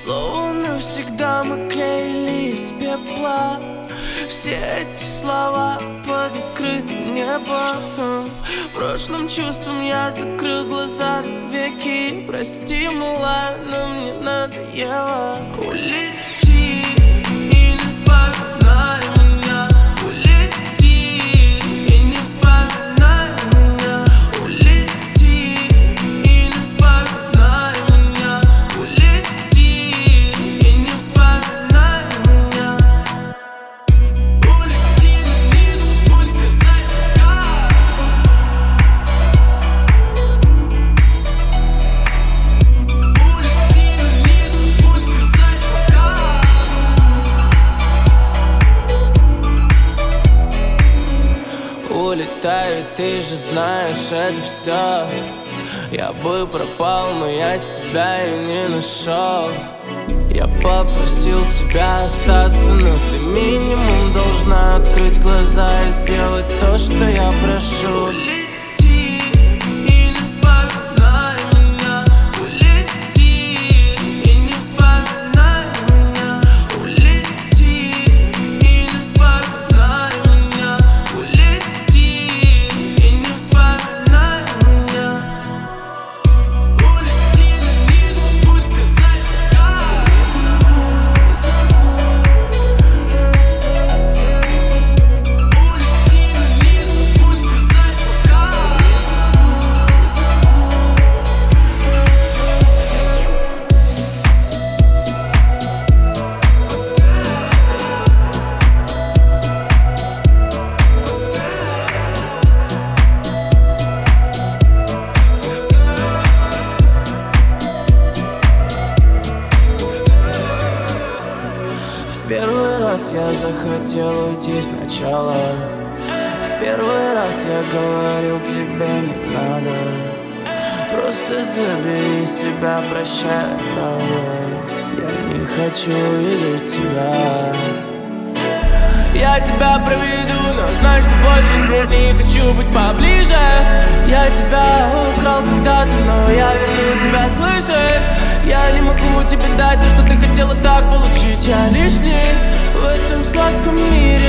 Словно навсегда мы клеили из пепла. Все эти слова под открытым небом. Прошлым чувством я закрыл глаза веки. Прости, мала, но мне надоело. Улети Улетаю, ты же знаешь это все Я бы пропал, но я себя и не нашел Я попросил тебя остаться, но ты минимум должна открыть глаза и сделать то, что я прошу первый раз я захотел уйти сначала. В первый раз я говорил тебе не надо. Просто забери себя, прощай, правда Я не хочу видеть тебя я тебя проведу, но знай, что больше не хочу быть поближе. Я тебя украл когда-то, но я верну тебя, слышишь? Я не могу тебе дать то, что ты хотела так получить. Я лишний в этом сладком мире